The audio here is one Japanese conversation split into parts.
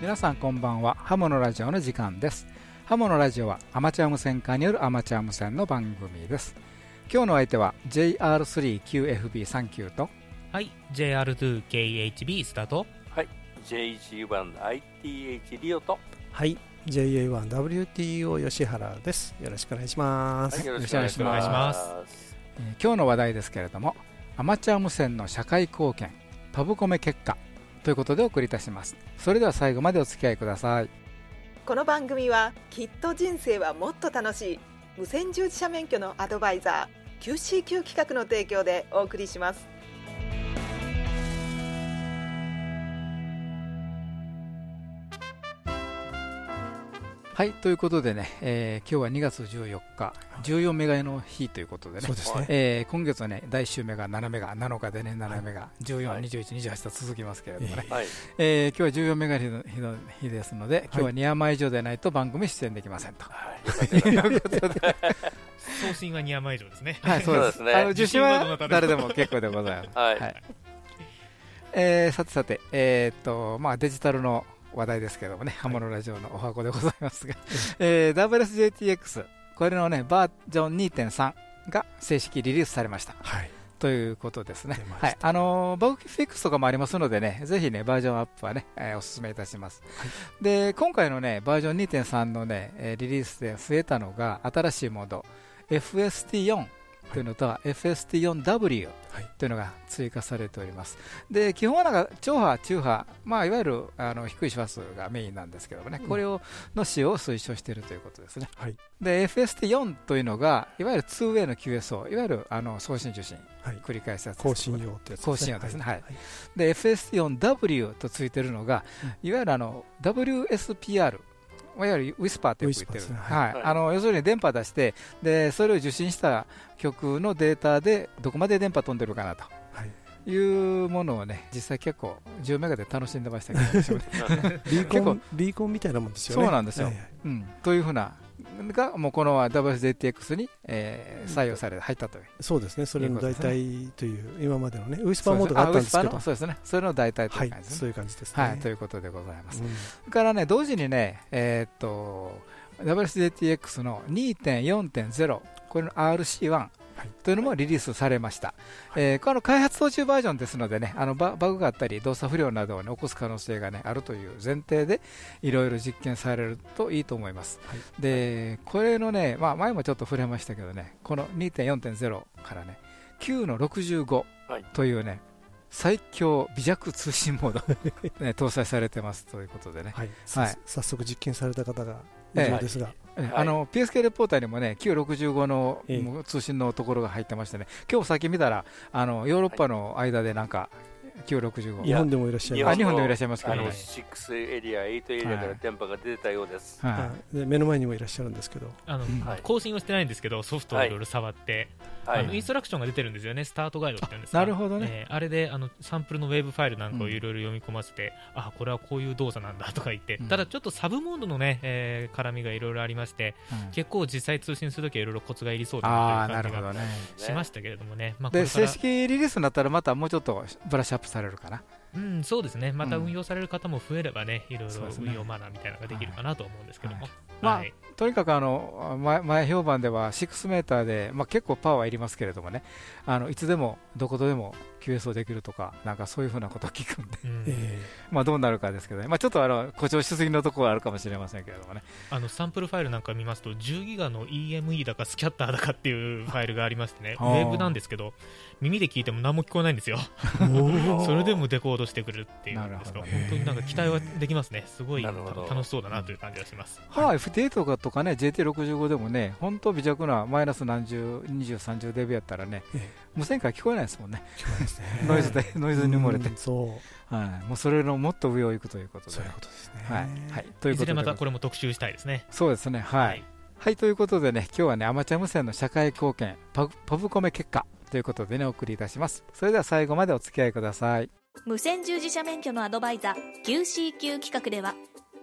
皆さんこんばんは。ハモのラジオの時間です。ハモのラジオはアマチュア無線化によるアマチュア無線の番組です。今日の相手は JR3QFB39 と、はい、JR2KHB スタート、はい、JG1ITH リオと、はい、JA1WTO 吉原です。よろしくお願いします、はい、よろしくお願いします。えー今日の話題ですけれどもアマチュア無線の社会貢献パブコメ結果ということでお送りいたします。それでは最後までお付き合いください。この番組はきっと人生はもっと楽しい無線従事者免許のアドバイザー QCQ 企画の提供でお送りしますはいということでね、えー今日は2月14日14メガの日ということでねそうですね、えー今月はね第1週目が7メガ7日でね7メガ、14、はい。21、28と続きますけれどもね、はい、えー今日は14メガの日の日の日ですので、今日は2山以上でないと番組出演できませんと。はい、うことで、送信は2山以上ですね。はい、そうです。そうですね。あの受信は誰でも結構でございます。はい、はい。えーさてさて、えーっとまあ、デジタルの話題ですけどもね、ハモのラジオのお箱でございますが、えー WSJTX、これのね、バージョン2.3が正式リリースされました。はい。ということですね。はい、あのーバグフィックスとかもありますのでね、ぜひね、バージョンアップはね、えーお勧めいたします。で、今回のね、バージョン2.3のね、えーリリースで増えたのが、新しいモード、FST4 というのと、FST4W はい。というのが追加されております。で、基本はなんか、超波、中波、まあ、いわゆるあの低い周波数がメインなんですけどもね、これをの使用を推奨しているということですね。はい。で、FST4 というのが、いわゆる 2way の QSO、いわゆるあの送信受信、はい。繰り返すやつ更新用ってやつ更新用ですね。はい。で FST4W とついてるのが、い。わゆるあの WSPR いわゆるウィスパーってよく言ってる、はい。はい。あの要するに電波出してでそれを受信した曲のデータでどこまで電波飛んでるかなと。はい。いうものをね実際結構10メガで楽しんでましたけど。ビーコ結構ンビーコンみたいなもんですよね。そうなんですよ。はいはい。うん、というふうながもうこの WSJTX に、えー採用され入ったという。そうですね。それの代替という今までのねウィスパーモードがあったんですけど。そうですね。それの代替とはいいう感じですね。そういう感じですね。はい、ということでございます。うん。それからね、同時にね、えーっと、WSJTX の2.4.0、これの RC1 というのもリリースされました。えーこれは開発途中バージョンですのでね、あのババグがあったり、動作不良などを、ね、起こす可能性が、ね、あるという前提で、いろいろ実験されるといいと思います。はい。で、これのね、まあ、前もちょっと触れましたけどね、この2.4.0からね、9の65はい。というね、最強微弱通信モード、ね、搭載されてますということでね、はい。はい。さ早速実験された方がいるようですが。えはい。あの PSK レポーターにもね、965の通信のところが入ってましてね、今日先見たら、あのヨーロッパの間でなんか、965、日本でもいらっしゃい日ます。あ日本でもいらっしゃいますけあのどね、6エリア、8エリアから電波が出たようです。ははい。で目の前にもいらっしゃるんですけど。あの、更新をしてないんですけどソフトをいろいろ触って、はい。あのインストラクションが出てるんですよね。スタートガイドって言うんですか。なるほどね。えーあれであのサンプルのウェブファイルなんかをいろいろ読み込ませて、あこれはこういう動作なんだとか言って、うん。ただちょっとサブモードのね、えー絡みがいろいろありましてうん。結構実際通信するときはいろいろコツがいりそうだああ、なという感じが。しましたけれどもね、まあ、こで、正式リリースになったら、またもうちょっとブラッシュアップされるかな。うん、そうですね、またうん。運用される方も増えればね、いろいろ運用マナーみたいなのができるかなと思うんですけども。はい。まあはいとにかくあの前前評判では6メーターで、まあ、結構パワーいりますけれどもね。あのいつでもどこでも QS をできるとかなんかそういうふうなことを聞くんで、まあ、どうなるかですけどね、まあ、ちょっとあの誇張しすぎのところはあるかもしれませんけれどもねあのサンプルファイルなんか見ますと、10ギガの EME だかスキャッターだかっていうファイルがありましてね、ウェブなんですけど、耳で聞いても何も聞こえないんですよ、それでもデコードしてくれるっていうんですが、なる本当になんか期待はできますね、すごい楽しそうだなという感じがします。まあ FT8 とかとかね JT65 でもね本当微弱なマイナス何十20、30デビやったらね無線から聞こえないですもんね。ノイズでノイズに埋もれて。うん、そう。はい、もうそれのもっと上を行くということで。そういうことですね。はい。はい、ということで。いずれまたこれも特集したいですね。そうですね。はい、はい、ということでね、今日はね、アマチュア無線の社会貢献、パパブコメ結果ということでね、お送りいたします。それでは最後までお付き合いください。無線従事者免許のアドバイザー QCQ 企画では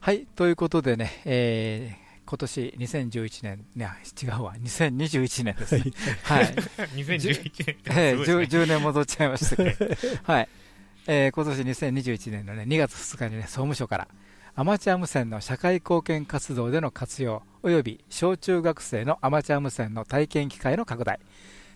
はい、ということでね、えー今年2011年、いや違うわ、2021年ですね。はい。2011年ってえーすごいですね 10, 10年戻っちゃいましたけど、はい。えー今年2021年のね、2月2日にね、総務省から、アマチュア無線の社会貢献活動での活用、および小中学生のアマチュア無線の体験機会の拡大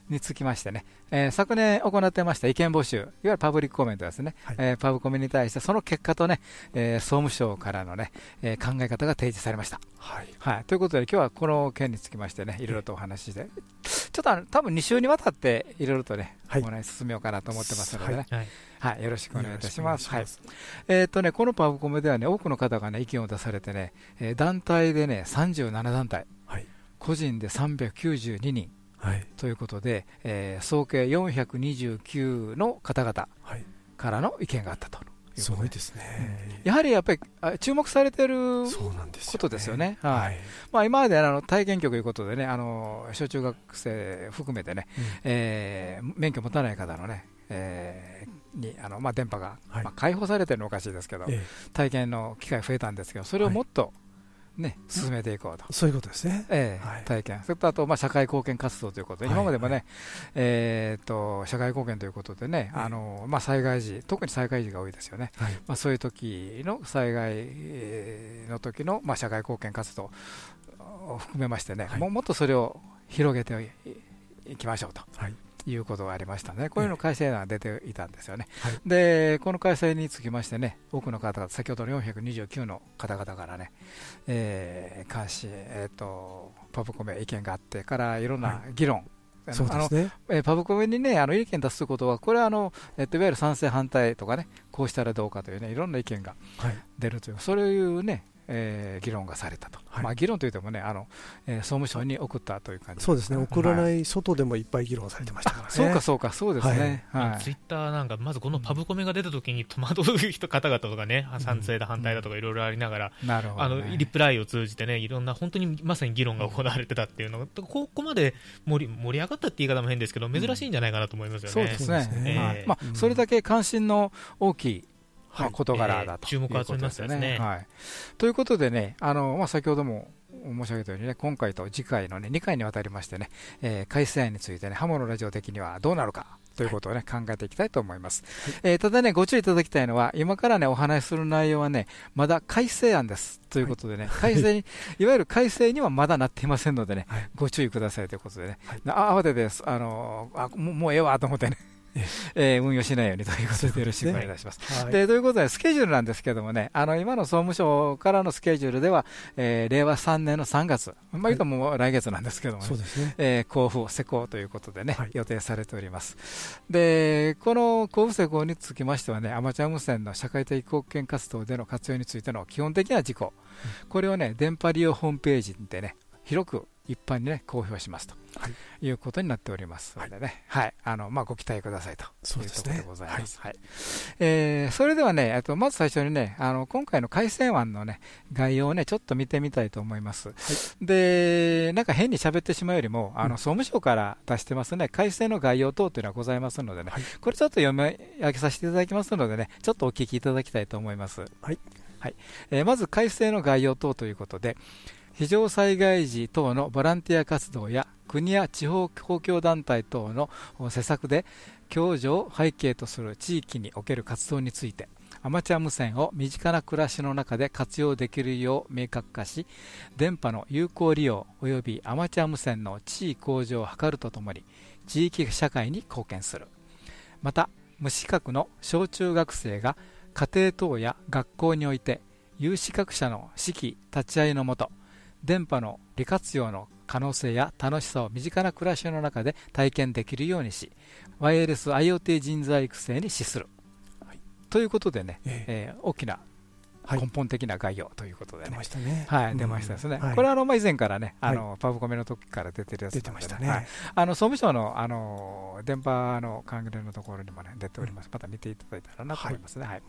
につきましてね、えー昨年行ってました意見募集、いわゆるパブリックコメントですね、はい。えーパブコメに対して、その結果とね、えー総務省からのね、えー考え方が提示されました。はい。はい、ということで、今日はこの件につきましてね、い。ろいろとお話しして、ちょっとあの多分2週にわたって、いろいろとね、はい。お話し進めようかなと思ってますのでね、はい。はい、よろしくお願いいたします。はいよろしくお願い。しえーっとね、このパブコメではね、多くの方がね、意見を出されてね、えー団体でね、37団体、はい。個人で392人はい。ということで、えー総計429の方々はい。からの意見があったとすごいですね。やはりやっぱりあ注目されてる。ことですよねはいはい。まあ、今まであの体験局ということでね、あの小中学生含めてね、うんえー免許持たない方のね、えーにあのまあ、電波が、はいまあ、解放されてるのはおかしいですけど、え体験の機会増えたんですけど、それをもっと、ね進めていこうと。えそういうことですね。ええはい体験、それとあと、まあ、社会貢献活動ということで、はい今までもね、はいえー、と社会貢献ということでね、ええあのまあ、災害時、特に災害時が多いですよね、はい。まあ、そういう時の災害えーの時のまあ社会貢献活動を含めましてね、はいもうもっとそれを広げていいきましょうと。はい。いうことがありましたね、こういうの改正案が出ていたんですよね、はい。でこの改正につきましてね、多くの方々、先ほどの429の方々からね、えー監視、えー、とパブコメ意見があってから、いろんな議論、あのそうですね。えーパブコメにね、あの意見出すことは、これはあの、えっといわゆる賛成、反対とかね、こうしたらどうかというね、いろんな意見がはい。出るという、そういうね、えー議論がされたと、はい。まあ、議論といってもね、あのえー総務省に送ったという感じ。そうですね。送らい、ない外でもいっぱい議論されてましたからね。そうか、そうか、そうですね、はい。ツイッターなんか、まずこのパブコメが出た時に戸惑う人方々とかね、賛成だ、反対だとかいろいろありながら、なるほど、あのね、リプライを通じてね、いろんな本当にまさに議論が行われてたっていうのが、ここまで盛り盛り上がったって言い方も変ですけど、珍しいんじゃないかなと思いますよね。そうですね、そうですねええはい。まあうんそれだけ関心の大きい、まあ、はい事柄だと、ええ注目を集めますよね。はい。ということでね、あのまあ、先ほども申し上げたようにね、今回と次回の、ね、2回にわたりましてね、えー改正案についてね、ハモのラジオ的にはどうなるか。ということをね、考えていきたいと思います、えーただね、ご注意いただきたいのは、今からね、お話しする内容はね、まだ改正案です。ということでね、改正に、いわゆる改正にはまだなっていませんのでね、はい。ご注意くださいということでね、はい。な慌ててです、あのーあもうもうええわと思ってね、えー運用しないようにということでよろしくお願いいたします。はい。でということで、スケジュールなんですけどもね、あの今の総務省からのスケジュールでは、えー令和3年の3月、まあ、言うともう来月なんですけどもね。えー交付、施行ということでね、はい予定されております。で、この交付施行につきましてはね、アマチュア無線の社会的貢献活動での活用についての基本的な事項、これをね、電波利用ホームページでね、広く一般にね、公表しますと、はいい、うことになっておりますのでね、はい、あの、まあ、ご期待くださいというところでございます。はい。えーそれではね、えっとまず最初にね、あの今回の改正案のね概要をねちょっと見てみたいと思います。で、なんか変に喋ってしまうよりも、あうんの総務省から出してますね改正の概要等というのはございますのでね、はいこれちょっと読み上げさせていただきますのでね、ちょっとお聞きいただきたいと思います。はい。はい。えーまず改正の概要等ということで。非常災害時等のボランティア活動や国や地方公共団体等の施策で共助を背景とする地域における活動についてアマチュア無線を身近な暮らしの中で活用できるよう明確化し電波の有効利用及びアマチュア無線の地位向上を図るとともに地域社会に貢献する。また無資格の小中学生が家庭等や学校において有資格者の指揮立ち会いのもと電波の利活用の可能性や楽しさを身近な暮らしの中で体験できるようにしワイヤレス IoT 人材育成に資する、ということでね、えええー大きなはい根本的な概要ということでね出ま。したね。はい、うん出ましたですね。はいこれはあの、まあ、以前からね、あの、パブコメの時から出てるやつ出てましたはいね。あの、総務省の、あの、電波の関連のところにもね、出ております。また見ていただいたらなと思いますね。はい。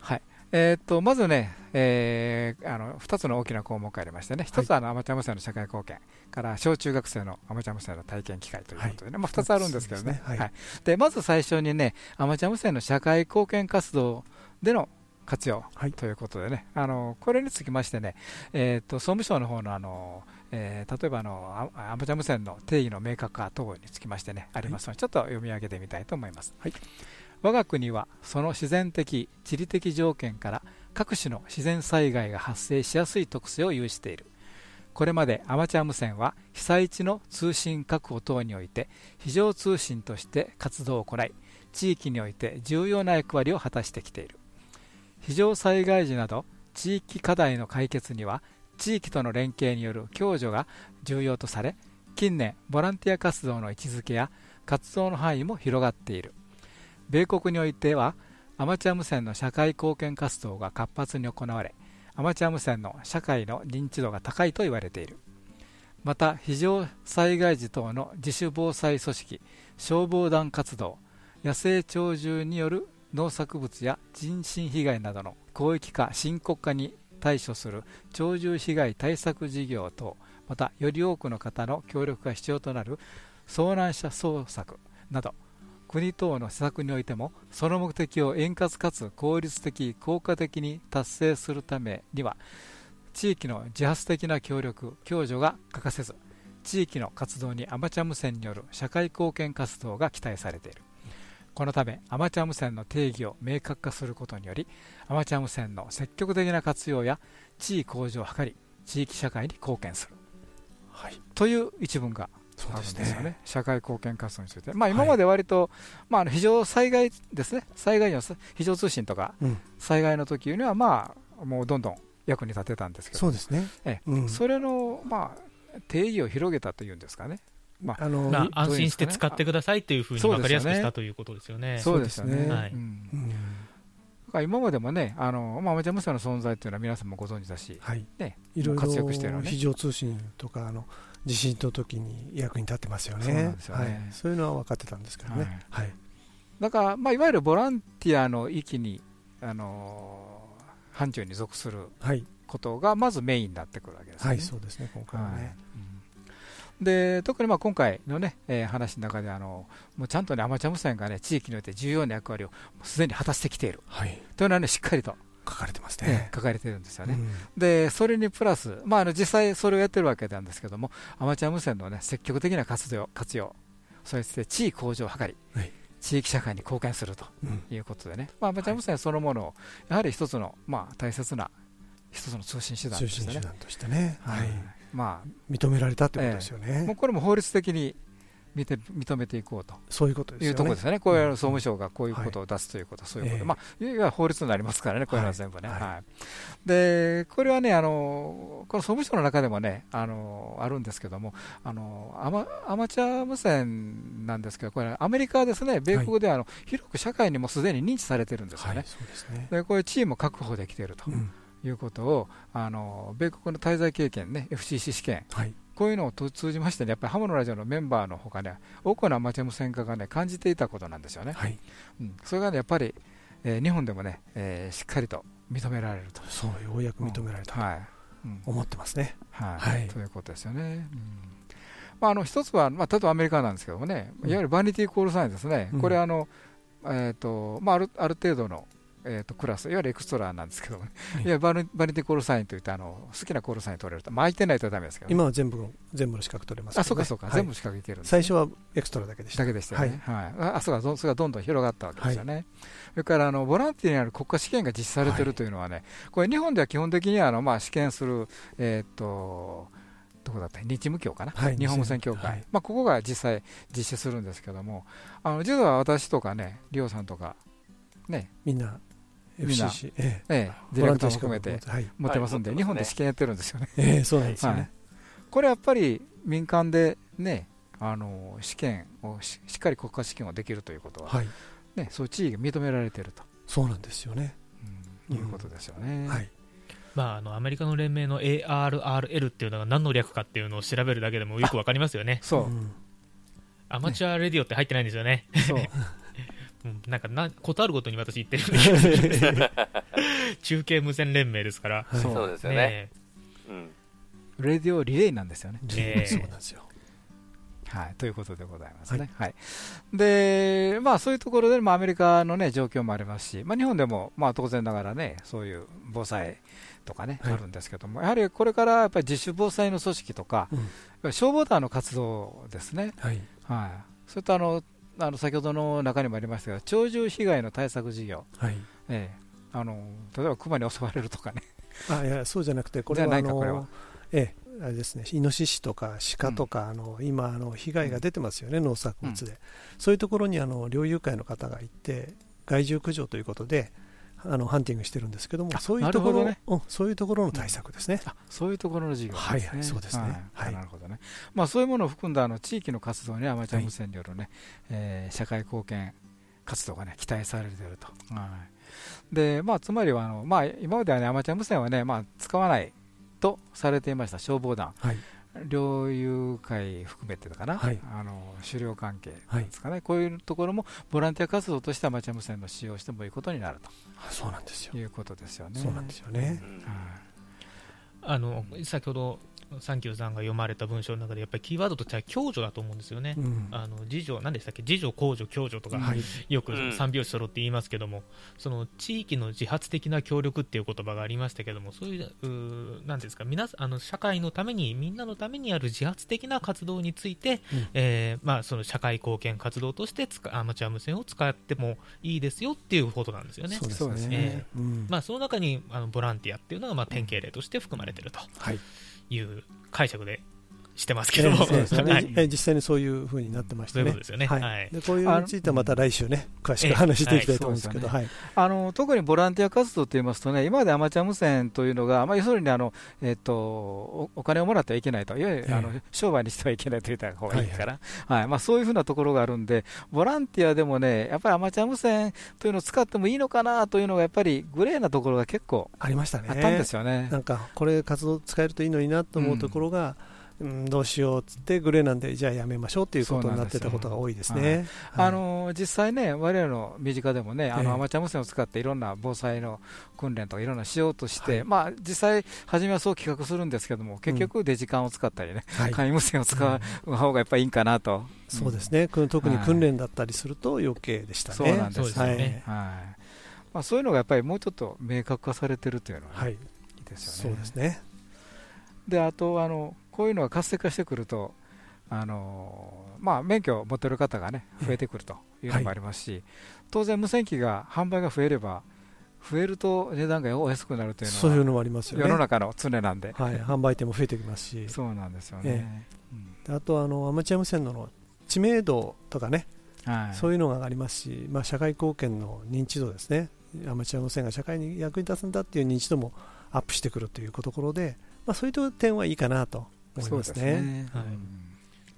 はい。えーっと、まずね、えーあの、二つの大きな項目がありましてね、一つはあの、アマチュア無線の社会貢献から、小中学生のアマチュア無線の体験機会ということでね、まあ、二つあるんですけどね。はい。で、まず最初にね、アマチュア無線の社会貢献活動での活用はい。ということでね、あのこれにつきましてね、えー、と総務省の方のあの、えー例えばあのアアマチュア無線の定義の明確化等につきましてね、ありますので、ちょっと読み上げてみたいと思います。はい我が国はその自然的、地理的条件から各種の自然災害が発生しやすい特性を有している。これまでアマチュア無線は被災地の通信確保等において非常通信として活動を行い、地域において重要な役割を果たしてきている。非常災害時など地域課題の解決には地域との連携による共助が重要とされ近年ボランティア活動の位置づけや活動の範囲も広がっている米国においてはアマチュア無線の社会貢献活動が活発に行われアマチュア無線の社会の認知度が高いと言われている。また非常災害時等の自主防災組織消防団活動野生鳥獣による農作物や人身被害などの広域化深刻化に対処する鳥獣被害対策事業等またより多くの方の協力が必要となる遭難者捜索など国等の施策においてもその目的を円滑かつ効率的効果的に達成するためには地域の自発的な協力共助が欠かせず地域の活動にアマチュア無線による社会貢献活動が期待されているこのためアマチュア無線の定義を明確化することによりアマチュア無線の積極的な活用や地位向上を図り地域社会に貢献するはい。という一文がそうですですよねね。社会貢献活動について、まあ、今まで割と、まあ、あの非常災害ですね災害の非常通信とかうん。災害の時にはまあもうどんどん役に立てたんですけどそうですね。ええうん。それの、まあ、定義を広げたというんですかね、まああの、安心して使ってくださいというふうにそう分かりやすくしたということですよね。そうですよね。はいうんうん。だから今までもね、あのまあ、アマチュア無線の存在というのは皆さんもご存知だし、はい。ね、いろい活躍してるのねろ非常通信とか、あの、地震の時に役に立ってますよね。そうねはい。そういうのは分かってたんですけどね。はい。だから、まあ、いわゆるボランティアの域に、あのー範疇に属するはい。ことがまずメインになってくるわけですよね。はい、そうですね、今回ははいね。うんで特にまあ今回の、ねえー話の中であの、もうちゃんと、ね、アマチュア無線が、ね、地域において重要な役割をすでに果たしてきているはい。というのは、ね、しっかりと、書かれてますえね。ー書かれているんですよね。うんでそれにプラス、まあ、あの実際それをやってるわけなんですけども、アマチュア無線の、ね、積極的な活用、活用そして地位向上を図り、はい地域社会に貢献するとうんいうことでね、まあ、アマチュア無線そのものを、やはり一つの、まあ、大切な一つの通信手段と通してね、信手段としてね。はい。まあ、認められたってことですよもうね。これも法律的に見て認めていこうと。そういうことですよね。いうところですよね、こういううん。総務省がこういうことを出すということ、そういうこと、ええまあ、いわゆる法律になりますからね、こういうのは全部ね。はい。はい。でこれはねあの、この総務省の中でもね、あのあるんですけどもあのアマ、アマチュア無線なんですけど、これ、アメリカはですね、米国ではあの、広く社会にもすでに認知されてるんですよね。はい、そうですね。でこういう地位も確保できているとうん。いうことを、あの米国の滞在経験ね、FCC 試験、はい。こういうのをと通じましてね、やっぱりハモのラジオのメンバーのほかね、多くのアマチュア無線家がね、感じていたことなんですよね。はい。うん、それがね、やっぱり、えー日本でもね、えーしっかりと認められると。そう、ようやく認められたとはい。うん思ってますね。はいはいということですよね。うんまあ、あの一つは、まあ、例えばアメリカなんですけどもね、うんいわゆるバニティコールサインですね、うんこれあの、えーとまあ、あるある程度の、えー、とクラス、いわゆるエクストラなんですけどもね、はい。い、やバニバニティコールサインといってあの、好きなコールサイン取れると、まあ、空いてないとダメですけど、ね、今は全部、全部の資格取れますね。あそうかそうか、はい。全部資格いけるんですね。最初はエクストラだけでした。だけでしたよね、はい。あそうかどそれがどんどん広がったわけですよね、それからあのボランティアにある国家試験が実施されているというのはね、これ、日本では基本的にはあの、まあ、試験する、えーっとどこだった日務協かな、はい。日本無線協会、はい。まあ、ここが実際実施するんですけども、あの実は私とかね、リオさんとか、ね。みんな、みんなええええ、ディレクターも含めてはい。持ってますんで、はい日本で試験やってるんですよね。ええ、そうなんですね。これやっぱり民間でね、あの試験をししっかり国家試験をできるということは、はい。ね、そういう地位が認められていると。そうなんですよね。いうことですよね。はい。まあ、あのアメリカの連盟の ARRL っていうのが何の略かっていうのを調べるだけでもよくわかりますよね。そう、んアマチュアレディオって入ってないんですよね。そう、う んなんかな、ことあるごとに私言ってるんですけど 中継無線連盟ですから。はいそうですよね。ねうん。レディオリレーなんですよね。ええそうなんですよ。はい、ということでございますね。はいで、まあ、そういうところで、まあ、アメリカの、ね、状況もありますし、まあ、日本でも、まあ、当然ながらね、そういう防災とかね、はいあるんですけども、やはりこれからやっぱり自主防災の組織とか、うん消防団の活動ですね、はい。はい、それとあのあの先ほどの中にもありましたが、鳥獣被害の対策事業、はい。ええ。あの例えば熊に襲われるとかね、あ、いや、そうじゃなくて、これは、ええ、あれですね、イノシシとか鹿とか、あの今あの、被害が出てますよね、農作物で、そういうところにあの猟友会の方が行って、害獣駆除ということで、あのハンティングしてるんですけども、あそういうところ、なるうんそういうところの対策ですね。あそういうところの事業ですね、はいはいそうですね。はい。はい。なるほどね、まあ、そういうものを含んだあの地域の活動にアマチュア無線によるね、えー社会貢献活動がね期待されていると。はい。でまあ、つまりはあの、まあ、今までは、ね、アマチュア無線はね、まあ、使わないとされていました消防団、はい。猟友会含めてかな、はいあの狩猟関係はいですかね、こういうところもボランティア活動としてアマチュア無線の使用してもいいことになるあそうなんですよと。いうことですよね。そうなんですよね。あの先ほどサンキューさんが読まれた文章の中で、やっぱりキーワードとしては共助だと思うんですよね。うんあの自助、何でしたっけ、自助、公助、共助とか、はい。よくうん三拍子揃って言いますけども、その地域の自発的な協力っていう言葉がありましたけども、そういう、うーなんていうんですか、皆さんあの社会のために、みんなのためにある自発的な活動について、うんえーまあ、その社会貢献活動として使アマチュア無線を使ってもいいですよっていうことなんですよね。そうですねね。うんまあ、その中にあのボランティアっていうのがまあ典型例として含まれているとはい。いう解釈でしてますけど。も、実際にそういうふうになってましてね。そう。はい。はい。でこういうのについてはまた来週ね、詳しく話していきたいと思うんですけど、えはい。あの特にボランティア活動といいますとね、今までアマチュア無線というのが、まあ、要するにあの、えっとおお金をもらってはいけないと、いわゆる、ええ。あの商売にしてはいけないと言った方がいいから、はいまあ、そういうふうなところがあるんで、ボランティアでもね、やっぱりアマチュア無線というのを使ってもいいのかなというのが、やっぱりグレーなところが結構ありましたね。あったんですよね。なんか、これ活動使えるといいのになと思うところが、うんどうしようっつって、グレーなんで、じゃあやめましょうっていうことになってたことが多いですね。はい。あの実際ね、我々の身近でもね、あええ。のアマチュア無線を使っていろんな防災の訓練とかいろんなしようとして、はい。まあ実際、初めはそう企画するんですけども、結局、デジカンを使ったりね、はい。簡易無線を使う方がやっぱりいいんかなと、そうですね、特に訓練だったりすると余計でしたね。そうなんですね。はい。まあ、そういうのがやっぱりもうちょっと明確化されてるというのは、ねはい、い、いですそよね。うですね。であとあの、こういうのが活性化してくると、あのまあ、免許を持ってる方がね、増えてくるというのもありますし、当然、無線機が販売が増えれば、増えると値段がお安くなるというのは、そういうのもありますよね。世の中の常なんで、はい、販売店も増えてきますし、そうなんですよえね。うん。あとあのアマチュア無線の知名度とかね、はい、そういうのが上がりますし、まあ、社会貢献の認知度ですね、アマチュア無線が社会に役に立つんだっていう認知度もアップしてくるというところで、まあ、そういう点はいいかなと思いそうですますね。ね。はい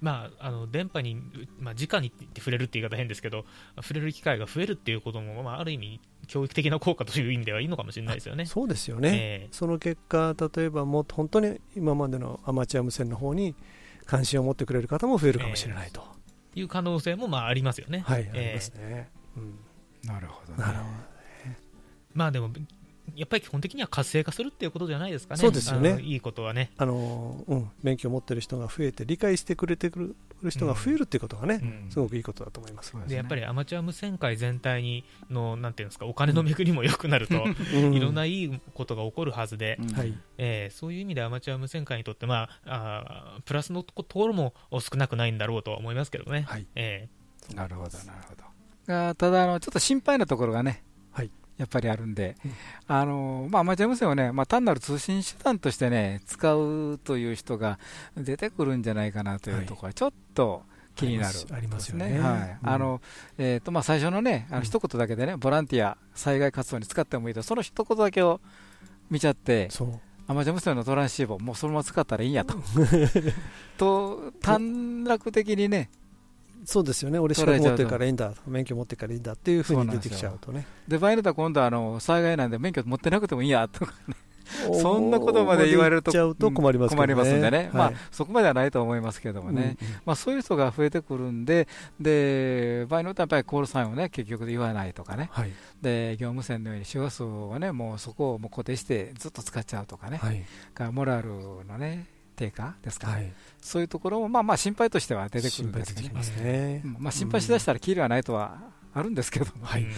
まあ、あの電波に、まあ、直に触れるって言い方変ですけど、触れる機会が増えるっていうことも、まあ、ある意味、教育的な効果という意味ではいいのかもしれないですよね。そうですよね、えその結果、例えばもっと本当に今までのアマチュア無線の方に関心を持ってくれる方も増えるかもしれないと、えいう可能性もまあありますよね。はい、ええありますね。うんなるほどね。なるほどまあでも、やっぱり基本的には活性化するっていうことじゃないですかね、そうですよね。あのいいことはね。あのうん、免許を持ってる人が増えて理解してくれてくる人が増えるっていうことがね、うん。すごくいいことだと思います。ですね。でやっぱりアマチュア無線界全体にのなんていうんですかお金の巡りも良くなると、うん。いろんないいことが起こるはずで、うん。はい、えーそういう意味でアマチュア無線界にとって、まあ、あープラスのところも少なくないんだろうとは思いますけどね。はい。えなるほど、なるほど。がただあの、ちょっと心配なところがね、はいやっぱりあるんで、うん。あのまあ、アマチュア無線をね、まあ、単なる通信手段としてね、使うという人が出てくるんじゃないかなというところは、ちょっと気になる、ありますよね。はい。うん。あのえーとまあ、最初のね、あうん。の一言だけでね、ボランティア、災害活動に使ってもいいと、その一言だけを見ちゃって、そう。アマチュア無線のトランシーバー、もうそのまま使ったらいいんやと、と短絡的にね、そうですよね。俺資格持ってるからいいんだ免許持ってるからいいんだっていうふうに出てきちゃうとね。で場合によっては今度はあの災害なんで免許持ってなくてもいいやとかね。そんなことまで言われると困ります、んでね、はい、まあ、そこまではないと思いますけどもね、まあ、そういう人が増えてくるんで、で場合によってはやっぱりコールサインをね、結局言わないとかね、はい、で業務線のように周波数をね、もうそこをもう固定してずっと使っちゃうとかね、はい、モラルのね、低下ですか、はい、そういうところもまあまあ心配としては出てくるんですけど、ね、まあ、心配しだしたら、キリはないとはあるんですけども、はい。うん、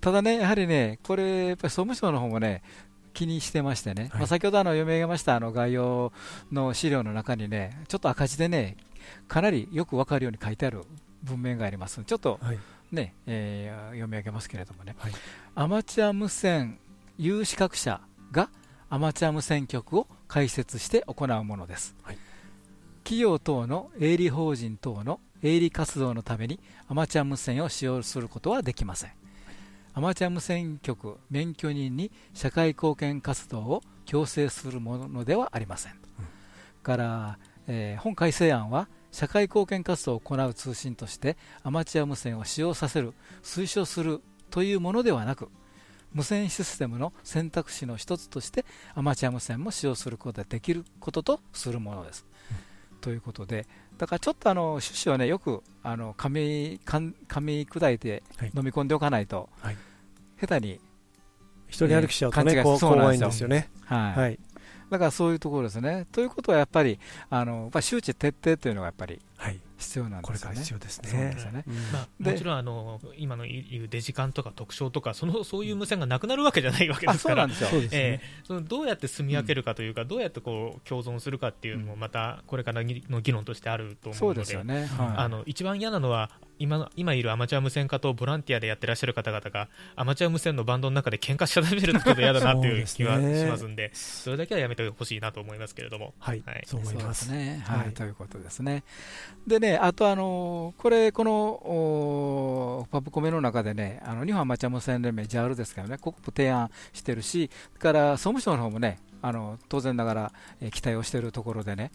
ただね、やはりね、これ、やっぱり総務省の方もね、気にしてましてね、はい、まあ、先ほどあの読み上げましたあの概要の資料の中にね、ちょっと赤字でね、かなりよく分かるように書いてある文面があります。ちょっとね、はい、えー、読み上げますけれどもね、はい、アマチュア無線有資格者がアマチュア無線局を開設して行うものです、企業等の営利法人等の営利活動のためにアマチュア無線を使用することはできません。アマチュア無線局免許人に社会貢献活動を強制するものではありません、うん、から、えー、本改正案は社会貢献活動を行う通信としてアマチュア無線を使用させる推奨するというものではなく無線システムの選択肢の一つとしてアマチュア無線も使用することができることとするものです、うん、ということでだからちょっとあの趣旨をねよくあの噛み噛み砕いて飲み込んでおかないと、はい、下手に一人歩きしちゃうとね、怖いんですよね。はい、はい、だからそういうところですね。ということはやっぱりあの、まあ、周知徹底というのがやっぱり、はい必要なんですね。これから必要ですね。ですね。まあ、もちろんあの今の言うデジカンとか特徴とかそのそういう無線がなくなるわけじゃないわけですから、そえそのどうやって住み分けるかというか、うん、どうやってこう共存するかっていうのもまたこれからの議論としてあると思うので、でね。はい、あの一番嫌なのは今今いるアマチュア無線化とボランティアでやってらっしゃる方々がアマチュア無線のバンドの中で喧嘩しちゃだめるってこと嫌だなっていう気はしますんでそれだけはやめてほしいなと思いますけれども。はい、はい、そう思いますね。はい、ということですね。でね、あとあのこれ、このパブコメの中でね、あの日本アマチュア無線連盟 JAL ですからね、国府提案してるし、から総務省の方もね、あの当然ながら、えー、期待をしているところでね、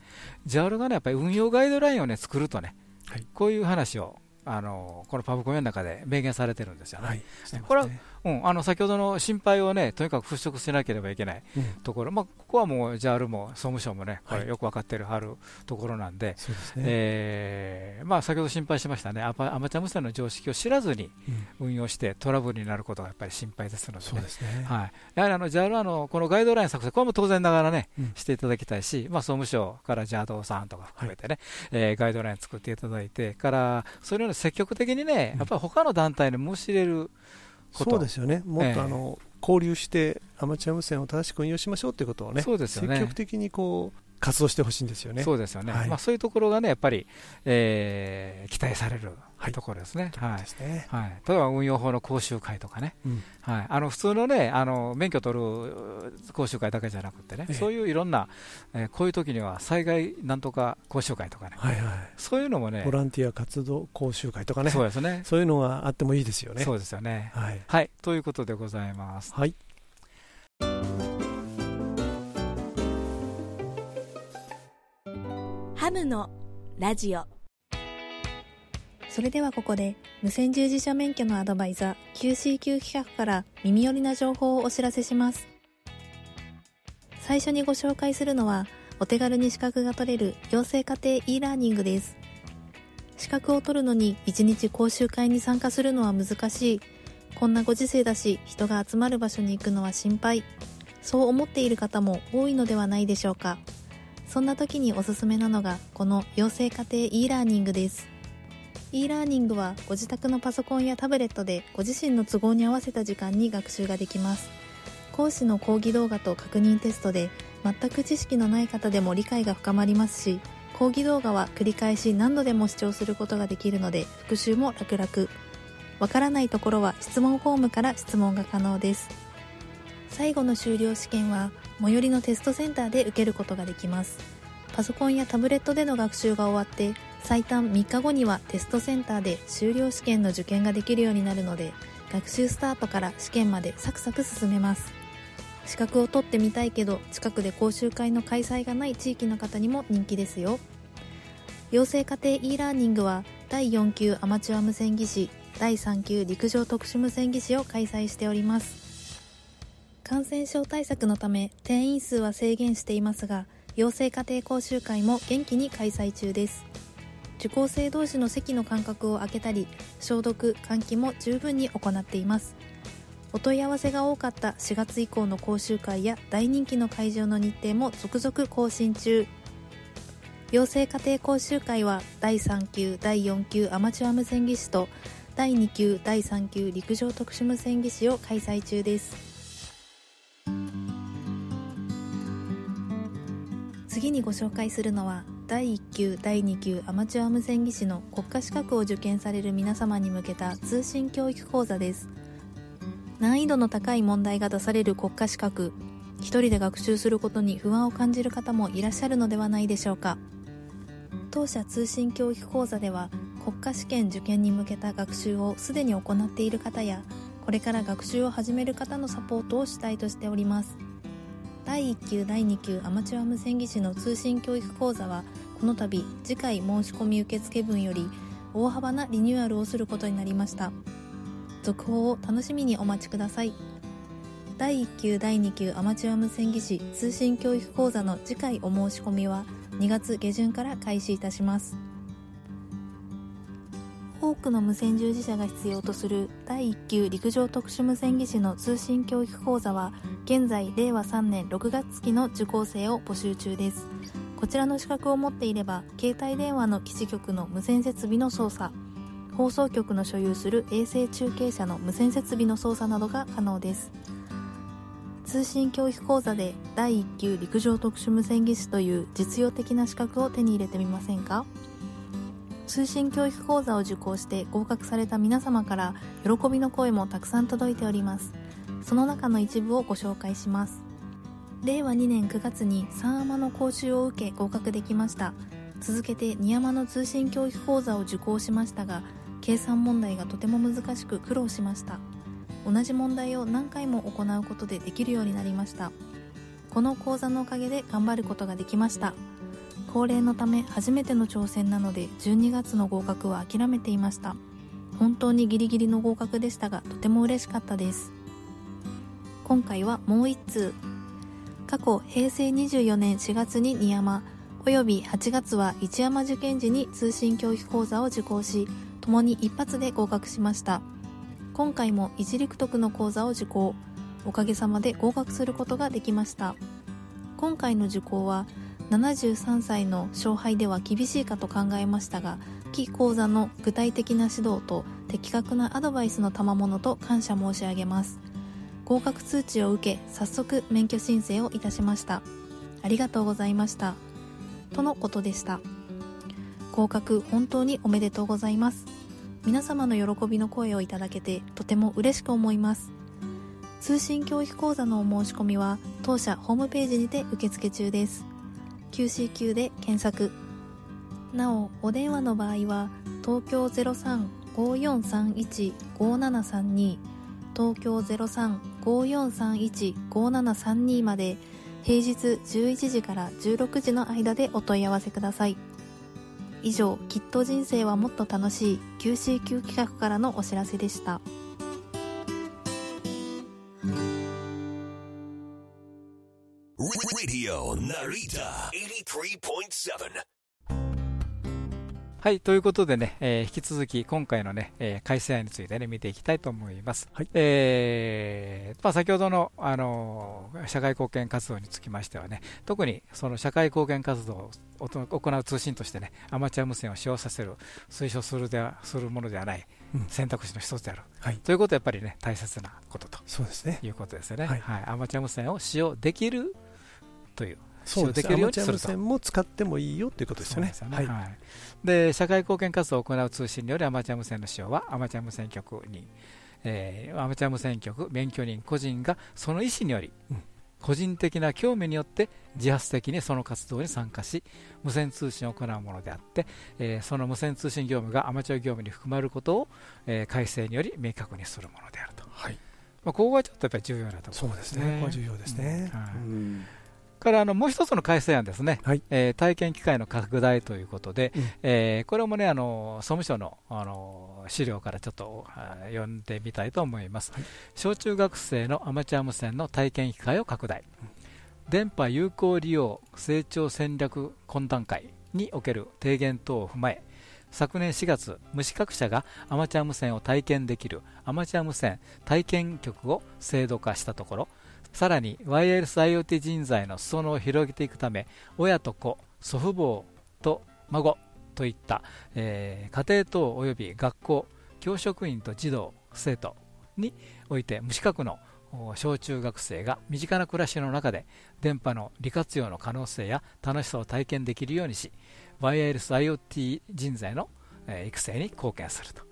JAL がね、やっぱり運用ガイドラインをね、作るとね、はい、こういう話をあのこのパブコメの中で明言されてるんですよね。はい、ねこれは、うん、あの先ほどの心配をねとにかく払拭しなければいけないところ、うん、まあ、ここはもう JAL も総務省もね、これよく分かってるはるところなんで、えーまあ、先ほど心配しましたね、アマチュア無線の常識を知らずに運用してトラブルになることがやっぱり心配ですので、ね。ね、はい、やはりあの JAL はのこのガイドライン作成、これも当然ながらね、うん、していただきたいし、まあ、総務省から JAD さんとか含めてね、はい、えー、ガイドライン作っていただいて、からそれを積極的にね、やっぱり他の団体に申し入れるそうですよね、もっとあの、えー、交流してアマチュア無線を正しく運用しましょうということをね、そうですよね。積極的にこう活動してほしいんですよね。そうですよね。はい、まあそういうところがねやっぱり、えー、期待されるところですね。はい。ね、はい。例えば運用法の講習会とかね。うん、はい。あの普通のねあの免許取る講習会だけじゃなくてね、ええ、そういういろんな、えー、こういう時には災害なんとか講習会とかね。はいはい。そういうのもね。ボランティア活動講習会とかね。そうですね。そういうのがあってもいいですよね。そうですよね。はい。はい。ということでございます。はい。ハムのラジオそれではここで無線従事者免許のアドバイザー QCQ 企画から耳寄りな情報をお知らせします。最初にご紹介するのはお手軽に資格が取れる養成家庭 e ラーニングです。資格を取るのに1日講習会に参加するのは難しい。こんなご時世だし人が集まる場所に行くのは心配。そう思っている方も多いのではないでしょうか。そんな時におすすめなのがこの養成家庭 e ラーニングです。E ラーニングはご自宅のパソコンやタブレットでご自身の都合に合わせた時間に学習ができます。講師の講義動画と確認テストで全く知識のない方でも理解が深まりますし講義動画は繰り返し何度でも視聴することができるので復習も楽々。わからないところは質問フォームから質問が可能です。最後の修了試験は最寄りのテストセンターで受けることができます。パソコンやタブレットでの学習が終わって最短3日後にはテストセンターで修了試験の受験ができるようになるので学習スタートから試験までサクサク進めます。資格を取ってみたいけど近くで講習会の開催がない地域の方にも人気ですよ。養成家庭 e ラーニングは第4級アマチュア無線技師第3級陸上特殊無線技師を開催しております。感染症対策のため定員数は制限していますが養成家庭講習会も元気に開催中です。受講生同士の席の間隔を空けたり消毒換気も十分に行っています。お問い合わせが多かった4月以降の講習会や大人気の会場の日程も続々更新中。養成家庭講習会は第3級第4級アマチュア無線技師と第2級第3級陸上特殊無線技師を開催中です。次にご紹介するのは第1級第2級アマチュア無線技師の国家資格を受験される皆様に向けた通信教育講座です。難易度の高い問題が出される国家資格一人で学習することに不安を感じる方もいらっしゃるのではないでしょうか。当社通信教育講座では国家試験受験に向けた学習をすでに行っている方やこれから学習を始める方のサポートを主体としております。第1級第2級アマチュア無線技師の通信教育講座はこの度次回申し込み受付分より大幅なリニューアルをすることになりました。続報を楽しみにお待ちください。第1級第2級アマチュア無線技師通信教育講座の次回お申し込みは2月下旬から開始いたします。多くの無線従事者が必要とする第1級陸上特殊無線技師の通信教育講座は現在令和3年6月期の受講生を募集中です。こちらの資格を持っていれば携帯電話の基地局の無線設備の操作放送局の所有する衛星中継車の無線設備の操作などが可能です。通信教育講座で第1級陸上特殊無線技師という実用的な資格を手に入れてみませんか？通信教育講座を受講して合格された皆様から喜びの声もたくさん届いております。その中の一部をご紹介します。令和2年9月に3アマの講習を受け合格できました。続けて2山の通信教育講座を受講しましたが計算問題がとても難しく苦労しました。同じ問題を何回も行うことでできるようになりました。この講座のおかげで頑張ることができました。高齢のため初めての挑戦なので12月の合格は諦めていました。本当にギリギリの合格でしたがとても嬉しかったです。今回はもう1通。過去平成24年4月に2山および8月は一山受験時に通信教育講座を受講し共に一発で合格しました。今回も一陸徳の講座を受講。おかげさまで合格することができました。今回の受講は73歳の勝敗では厳しいかと考えましたが木講座の具体的な指導と的確なアドバイスの賜物と感謝申し上げます。合格通知を受け早速免許申請をいたしました。ありがとうございました。とのことでした。合格本当におめでとうございます。皆様の喜びの声をいただけてとても嬉しく思います。通信教育講座のお申し込みは当社ホームページにて受付中です。QCQ で検索なおお電話の場合は東京0354315732東京0354315732まで平日11時から16時の間でお問い合わせください以上きっと人生はもっと楽しい QCQ 企画からのお知らせでした。Radio Narita 83.7はい、ということでね、えー、引き続き今回のね、えー、改正案についてね、見ていきたいと思います。はい、えー、まあ、先ほどの、あのー、社会貢献活動につきましてはね、特にその社会貢献活動を行う通信としてね、アマチュア無線を使用させる、推奨するではするものではない、選択肢の一つである、はい、ということはやっぱりね、大切なこととそうですね。いうことですよね。はい、はい、アマチュア無線を使用できるというそうできるようにすると。アマチュア無線も使ってもいいよということですよね。はいはい、社会貢献活動を行う通信によるアマチュア無線の使用はアマチュア無線局に、えー、アマチュア無線局免許人個人がその意思により、うん、個人的な興味によって自発的にその活動に参加し無線通信を行うものであって、えー、その無線通信業務がアマチュア業務に含まれることを、えー、改正により明確にするものであると。はいまあ、ここがちょっとやっぱり重要なところですね。そうですね。ここ重要ですね。うんはいからあのもう一つの改正案ですね、はい、えー、体験機会の拡大ということで、うん、えー、これもねあの総務省のあの資料からちょっと読んでみたいと思います、はい、小中学生のアマチュア無線の体験機会を拡大、うん、電波有効利用成長戦略懇談会における提言等を踏まえ昨年4月、無資格者がアマチュア無線を体験できるアマチュア無線体験局を制度化したところさらにワイヤレス IoT 人材の裾野を広げていくため親と子、祖父母と孫といった、えー、家庭等及び学校、教職員と児童、生徒において無資格の小中学生が身近な暮らしの中で電波の利活用の可能性や楽しさを体験できるようにしワイヤレス IoT 人材の育成に貢献すると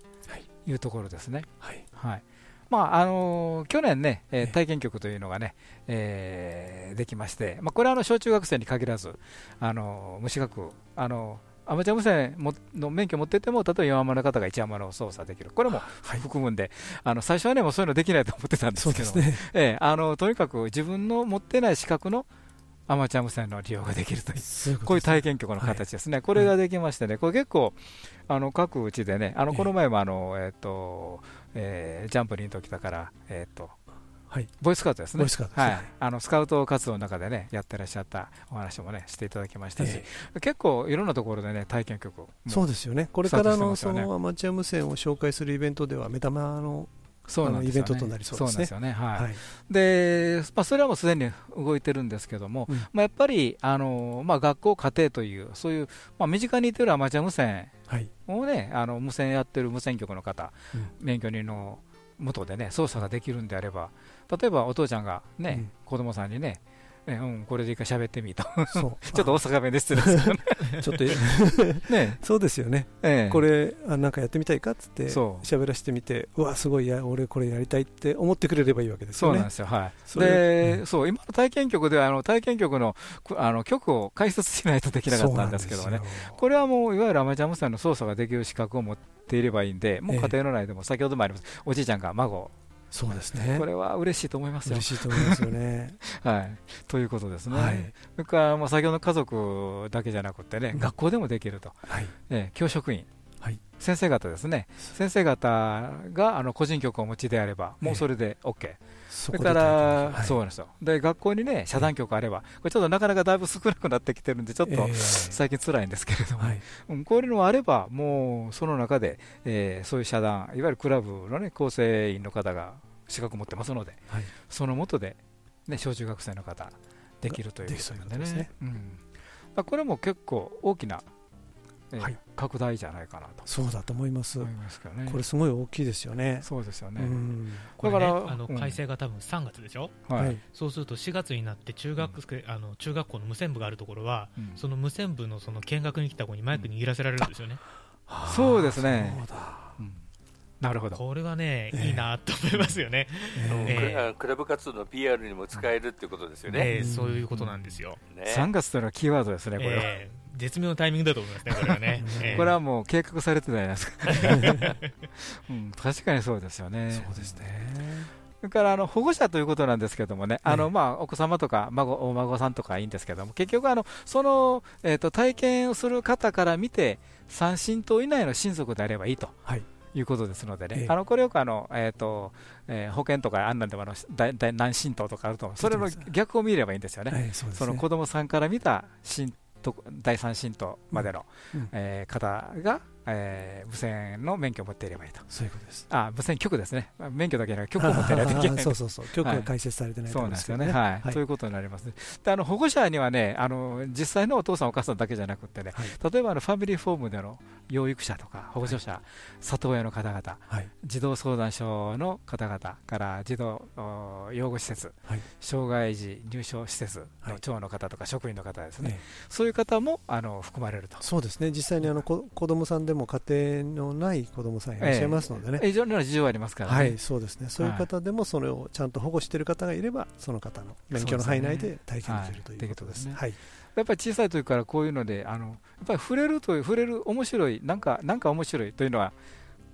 いうところですね。はい、はいまああのー、去年ね、えー、体験局というのがね、えー、できまして、まあ、これはあの小中学生に限らず、あのー、無資格、あのアマチュア無線の免許を持っていても、例えば山の方が一山の操作できる、これも含むんで、はい、あの最初はね、もうそういうのできないと思ってたんですけど、ね。ええ、あのとにかく自分の持ってない資格のアマチュア無線の利用ができるという、こういう体験局の形ですね、はい、これができましてね、これ結構、あの各うちでね、あのこの前もあの、えーとえー、ジャンプリンときたから、えーとはい、ボイスカウトですね、はい、あのスカウト活動の中でねやってらっしゃったお話もねしていただきましたし、えー、結構いろんなところでね体験局そうですよね、これからのそのアマチュア無線を紹介するイベントでは、目玉のそうなんイベントとなりそうですね。よね。はい。はい、で、まあ、それはもうすでに動いてるんですけども、うん、まあ、やっぱりあの、まあ、学校、家庭という、そういう、まあ、身近にいてるアマチュア無線をね、あの無線やってる無線局の方、うん、免許人の元でね、操作ができるんであれば、例えばお父ちゃんがね、うん、子供さんにね、うん、これでいいか喋ってみと。ちょっと大阪弁で失礼ですけどね。ちょっと ね。そうですよね、ええ、これあなんかやってみたいかっつって喋らせてみてうわすごいや俺これやりたいって思ってくれればいいわけですよね。そうなんですよはい。で、うん、そう今の体験局ではあの体験局のあの局を解説しないとできなかったんですけどね。これはもういわゆるアマチュア無線の操作ができる資格を持っていればいいんでもう家庭の内でも先ほどもあります、おじいちゃんが孫そうですね。これは嬉しいと思いますよ。嬉しいと思いますよね。はい。ということですね。はい、それからもう先ほどの家族だけじゃなくてね、学校でもできると。はい。え教職員。はい。先生方ですね。先生方があの個人局をお持ちであれば、もうそれで OK。それから、そうなんですよ。で、学校にね、遮断局あれば、これちょっとなかなかだいぶ少なくなってきてるんで、ちょっと最近辛いんですけれども、うん、こういうのがあれば、もうその中で、えー、そういう遮断、いわゆるクラブのね、構成員の方が資格を持ってますので、はい、そのもとで、ね、小中学生の方、できるということでね。ね。うん、これも結構大きなはい、拡大じゃないかなと。そうだと思います、ね、これ、すごい大きいですよね。そうですよね、だから、ね、あの改正が多分3月でしょ、はい、そうすると4月になって中学,、あの中学校の無線部があるところは、うん、その無線部のその見学に来た子にマイク握らせられるんですよね。うん、そうですね。そうだ、なるほど。これはね、いいなと思いますよね、えー、クラブ活動の PR にも使えるっていうことですよね、えー、そういうことなんですよ、ね、3月というのはキーワードですね、これは。えー絶妙なタイミングだと思いますね、これはね。これはもう計画されてたじゃないですか、うん、確かにそうですよね。そうですね。それからあの保護者ということなんですけどもね、あのまあお子様とか孫お孫さんとかいいんですけども、結局あの、その、えーと、体験をする方から見て、三親等以内の親族であればいいと。はいいうことですのでね、ええ、あのこれよくあの、えーとえー、保険とかあんなんでもあの大大何神道とかあると思う、それの逆を見ればいいんですよね、えそねその子供さんから見た神第三神道までの、うん、えー、方がえー、無線の免許を持っていればいいと。そういうことです。あ、無線局ですね。免許だけじゃなく許可を持っていないといけない。そうそうそう。局が開設されてない、ねそうですよね。はい。ということになります、ね。で、あの保護者にはね、あの実際のお父さんお母さんだけじゃなくてね、例えばあのファミリーフォームでの養育者とか保護者、里親の方々、児童相談所の方々から児童養護施設、障害児入所施設の長の方とか職員の方ですね。そういう方もあの含まれると。そうですね。実際にあの子供さんでも家庭のない子どもさんいらっしゃいますのでね、えー、いろんな事情ありますから、ね、はいそうですね。そういう方でもそれをちゃんと保護している方がいればその方の免許の範囲内で体験できるということですね。はいやっぱり小さい時からこういうのであのやっぱり触れるという触れる面白いなんかなんか面白いというのは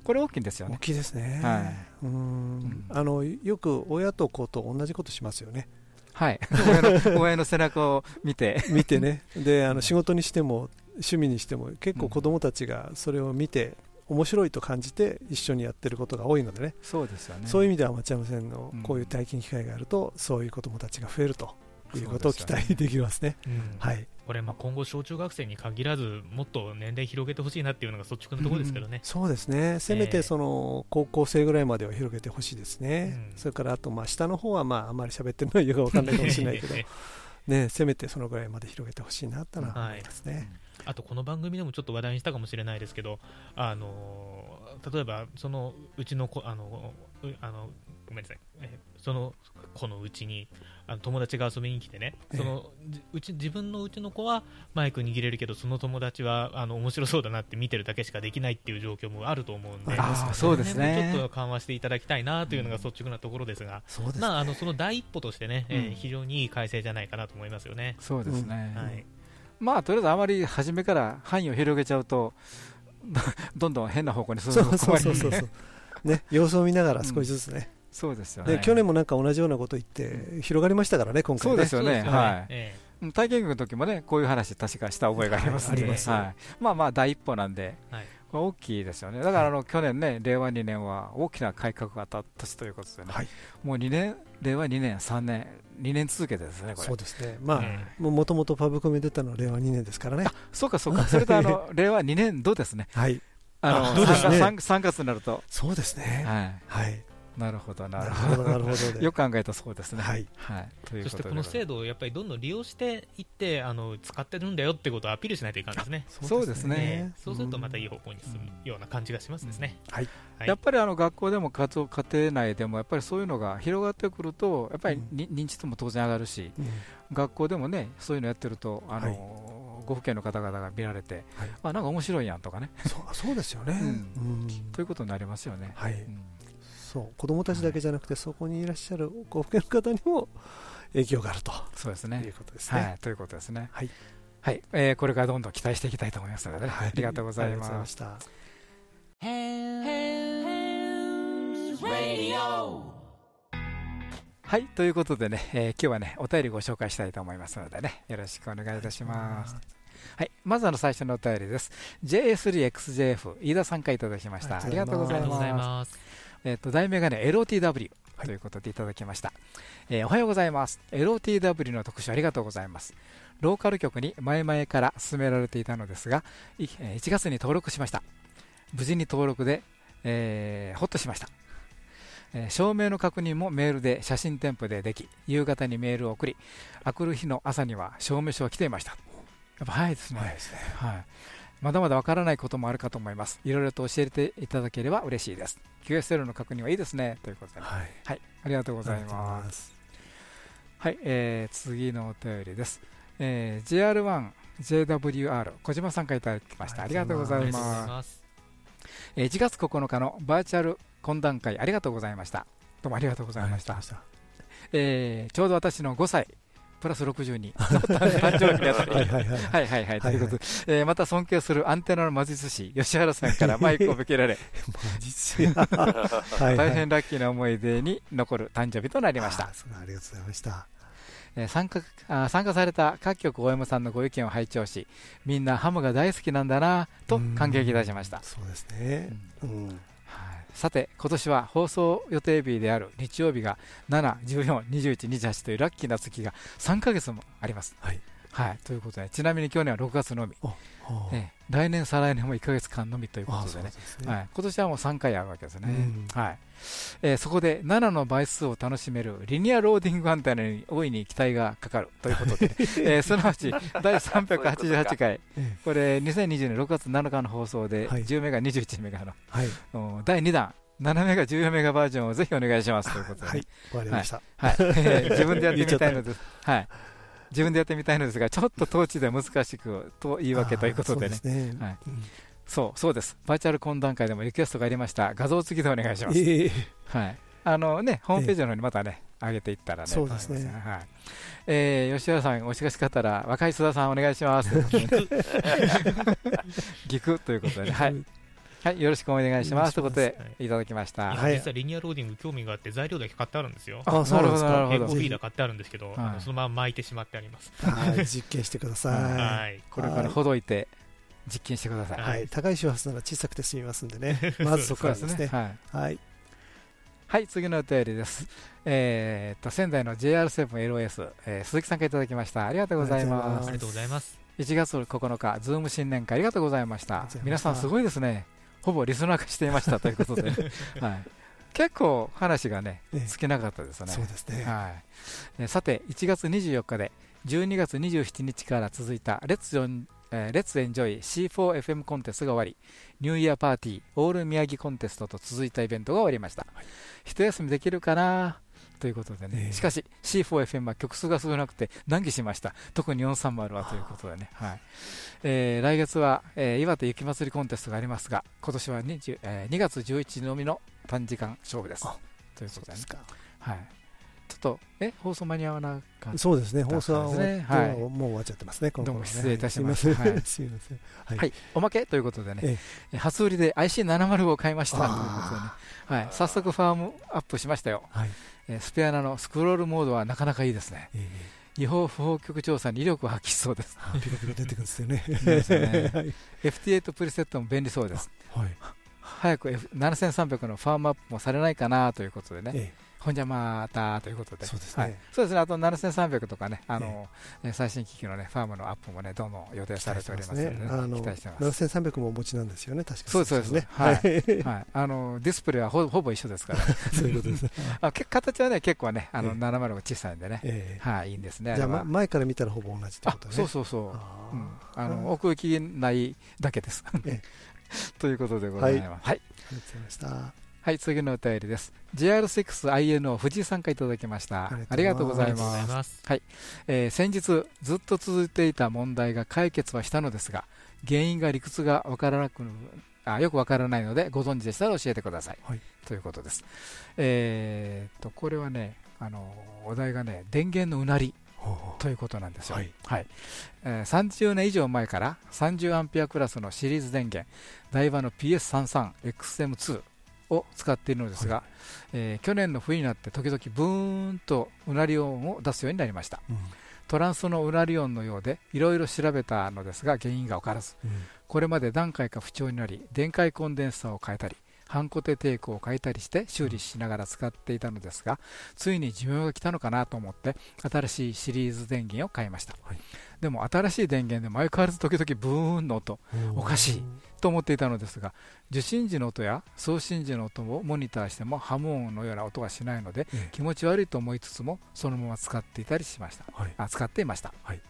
これ大きいんですよね。大きいですね。はい。うん、あのよく親と子と同じことしますよね。はい。親の親の背中を見て。見てね。であの仕事にしても趣味にしても結構子どもたちがそれを見て面白いと感じて一緒にやってることが多いのでね。そうですよね。そういう意味では町山線のこういう体験機会があると、そういう子どもたちが増えるということを期待できますね。すね。はい、これまあ今後、小中学生に限らずもっと年齢広げてほしいなっていうのが率直なところですけどね、うん、そうですね、せめてその高校生ぐらいまでは広げてほしいですね、うん、それからあとまあ下の方はまああまり喋ってる内容が分かんないかもしれないけど、ね、せめてそのぐらいまで広げてほしいなと思いますね。はい。あとこの番組でもちょっと話題にしたかもしれないですけど、あの例えばそのうちの子あのあのごめんなさい、えその子のうちにあの友達が遊びに来てね、そのうち自分のうちの子はマイク握れるけどその友達はあの面白そうだなって見てるだけしかできないっていう状況もあると思うんで、あそうですね。ちょっと緩和していただきたいなというのが率直なところですが、うんすね、まああのその第一歩としてね、うん、えー、非常にいい改正じゃないかなと思いますよね。そうですね、はい。まあ、とりあえずあまり初めから範囲を広げちゃうと、どんどん変な方向に進むそうそうそうね、様子を見ながら少しずつね、うん、そうですよね。去年もなんか同じようなこと言って広がりましたからね、今回ね。そうですよね、はい、ええ、体験学の時もね、こういう話、確かした覚えがありますので、はい。はい、まあまあ、第一歩なんで、はい、これ大きいですよね、だからあの、去年ね、令和2年は大きな改革があった年ということでね、はい、もう2年、令和2年、3年、2年続けてですね、そうですね、まあ、もともとパブコメ出たのは令和2年ですからね。そうか、そうか、それとあの令和2年度ですね。はい。あの、どうですね、3, 3月になると。そうですね。はい。はいなるほど、なるほど。なるほどよく考えたそうですね。はい。はい。そしてこの制度をやっぱりどんどん利用していって、あの、使ってるんだよってことをアピールしないといかんですね。そうですね。そうするとまたいい方向に進むような感じがしますですね。はい。やっぱりあの学校でも家庭内でもやっぱりそういうのが広がってくるとやっぱり認知度も当然上がるし、学校でもねそういうのやってるとあの、ご府県の方々が見られて、はい、あなんか面白いやんとかねそうそうですよね、うん、ということになりますよね。はい、うんそう子供たちだけじゃなくて、そこにいらっしゃるご父兄の方にも影響があるとそうですねいうことですね。はい、ということですね。はい、はいえー、これからどんどん期待していきたいと思いますので、ねはい、ありがとうございました。はい、ということでね、えー、今日はね、お便りご紹介したいと思いますのでね、よろしくお願いいたします。はい、まずあの最初のお便りです。JA3XJF、飯田さんからいただきました。ありがとうございます。えっ、ー、と、題名がね、LOTW ということでいただきました。はい、えー、おはようございます。LOTW の特集ありがとうございます。ローカル局に前々から進められていたのですが、1月に登録しました。無事に登録で、えー、ほっとしました。えー、証明の確認もメールで写真添付ででき、夕方にメールを送り、あくる日の朝には証明書が来ていました。やっぱ早いですね。早いですね。はい。まだまだわからないこともあるかと思います。いろいろと教えていただければ嬉しいです。QSL の確認はいいですね。ということで、はい、はい、ありがとうございます。はい、えー、次のお便りです。えー、JR1JWR 小島さんからいただきました。ありがとうございます。えー、1月9日のバーチャル懇談会ありがとうございました。どうもありがとうございました。えー、ちょうど私の5歳プラス62 誕生日にあた。り、はいはい。はいはい、とい。うことで、えー、また尊敬するアンテナの魔術師、吉原さんからマイクを向けられ、大変ラッキーな思い出に残る誕生日となりました。ありがとうございました。えー、参加あ参加された各局 OM さんのご意見を拝聴しみんなハムが大好きなんだなと感激いたしました。そうですね、うん、うんさて今年は放送予定日である日曜日が7、14、21、28というラッキーな月が3か月もあります。はい、はい、ということでちなみに去年は6月のみ、え来年、再来年も1か月間のみということでね、でね。はい、今年はもう3回あるわけですね、はい。えー、そこで7の倍数を楽しめるリニアローディングアンテナに大いに期待がかかるということで、えー、すなわち第388回、これ、2020年6月7日の放送で、10メガ、21メガの、はい、第2弾。7メガ、14メガバージョンをぜひお願いしますということで、はい、終わりました。はい、自分でやってみたいので。す。はい。自分でやってみたいのですが、ちょっと統治で難しくと言い訳ということでね。そうねはいそうそうです。バーチャル懇談会でもリクエストがありました。画像付きでお願いします。えー、はい。あのね、ホームページの方にまたね、上げていったらね。そうですね。はい。えー、吉原さん、おしかしかったら、若い須田さんお願いします。ぎくということでね。はい。はいよろしくお願いします。ということでいただきました、はい、実はリニアローディング興味があって材料だけ買ってあるんですよ。あそうですか。エコフィーダー買ってあるんですけど、はい、そのまま巻いてしまってあります。はい。実験してください、はい、これから。ほどいて実験してください、はい、高い周波数なら小さくて済みますんでね。まずそこからですね。はい、はい。はい、次のお便りです。えー、っと、仙台の JR7LS、えー、鈴木さんからいただきました。ありがとうございます。ありがとうございます。1月9日、ズーム新年会。ありがとうございました。皆さんすごいですね。ほぼリスナー化していましたということで、はい、結構話がね、尽きなかったですね。そうですね。はい。さて、1月24日で12月27日から続いたレッツえー、レッツエンジョイ C4FM コンテストが終わり、ニューイヤーパーティー、オール宮城コンテストと続いたイベントが終わりました。はい、一休みできるかな？ということでね、えー、しかし C4FM は曲数が少なくて難儀しました、特に430はということでね、はい。えー、来月は、えー、岩手雪まつりコンテストがありますが、今年は 2,、えー、2月11日のみの短時間勝負です。ということでね。はい。ちょっとえ放送間に合わなかったそうですね、放送は、ねはい、もう終わっちゃってますね、どうも失礼いたしました。はい、すみません、はい、はい、おまけということでね、ええ、初売りで IC705 を買いましたということでね、はい、早速ファームアップしましたよ、はいえスペアナのスクロールモードはなかなかいいですね。え違法不法局調査に威力を発揮しそうです。ピロピロ出てくるんですよね。ね FT8 プリセットも便利そうです。はい、早く、F、7300のファームアップもされないかなということでね、ええほんじゃまたということで、そうですね、はい、そうですねあと7300とかね、あの、え最新機器のね、ファームのアップもね、どんどん予定されておりますので、ね、期待してます。7300もお持ちなんですよね、確かそうですね。はい。はい。あの、ディスプレイはほほぼ一緒ですから、そういうことです。あ形はね、結構ね、あの、70が小さいんでね、はい、いいんですね。じゃあ、前から見たらほぼ同じってことね。そうそうそう。うん。あの、奥行きないだけです。ということでございます。はい。ありがとうございました。はい、次のお便りです。JR6INO 藤井さんからいただきました。ありがとうございます。はい、えー、先日ずっと続いていた問題が解決はしたのですが、原因が理屈がわからなくあよくわからないのでご存知でしたら教えてください。はい、ということです。えー、とこれはね、あのお題がね電源のうなり。ということなんですよ、はいはいえー、30年以上前から30アンペアクラスのシリーズ電源、台場の PS33XM2 を使っているのですが、はい、えー、去年の冬になって時々ブーンとうなり音を出すようになりました、うん、トランスのうなり音のようでいろいろ調べたのですが原因が分からず、うん、これまで何回か不調になり電解コンデンサーを変えたり半固定テークを変えたりして修理しながら使っていたのですが、ついに寿命が来たのかなと思って新しいシリーズ電源を買いました、はい、でも新しい電源で前変わらず時々ブーンの音おかしいと思っていたのですが受信時の音や送信時の音をモニターしてもハム音のような音がしないので、気持ち悪いと思いつつもそのまま使っていたりしました、はい、あ使っていました、はい、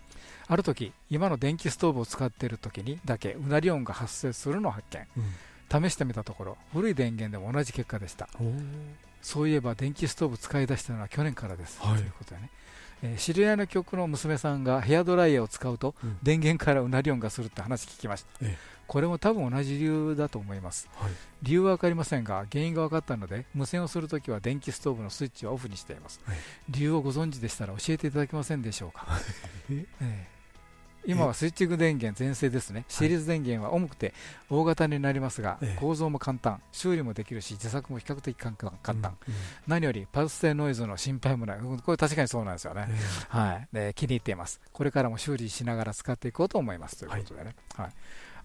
ある時今の電気ストーブを使っている時にだけうなり音が発生するのを発見、うん、試してみたところ古い電源でも同じ結果でした。そういえば電気ストーブ使い出したのは去年からです、はい、ということでね。えー、知り合いの曲の娘さんがヘアドライヤーを使うと、うん、電源からうなり音がするって話聞きました、ええ、これも多分同じ理由だと思います、はい、理由は分かりませんが原因が分かったので無線をするときは電気ストーブのスイッチをオフにしています、はい、理由をご存知でしたら教えていただけませんでしょうか、ええ今はスイッチング電源全盛ですね、シリーズ電源は重くて大型になりますが、構造も簡単、修理もできるし、自作も比較的簡単、何よりパルス性ノイズの心配もない、これ確かにそうなんですよね、はい、で気に入っています、これからも修理しながら使っていこうと思いますということでね。はい。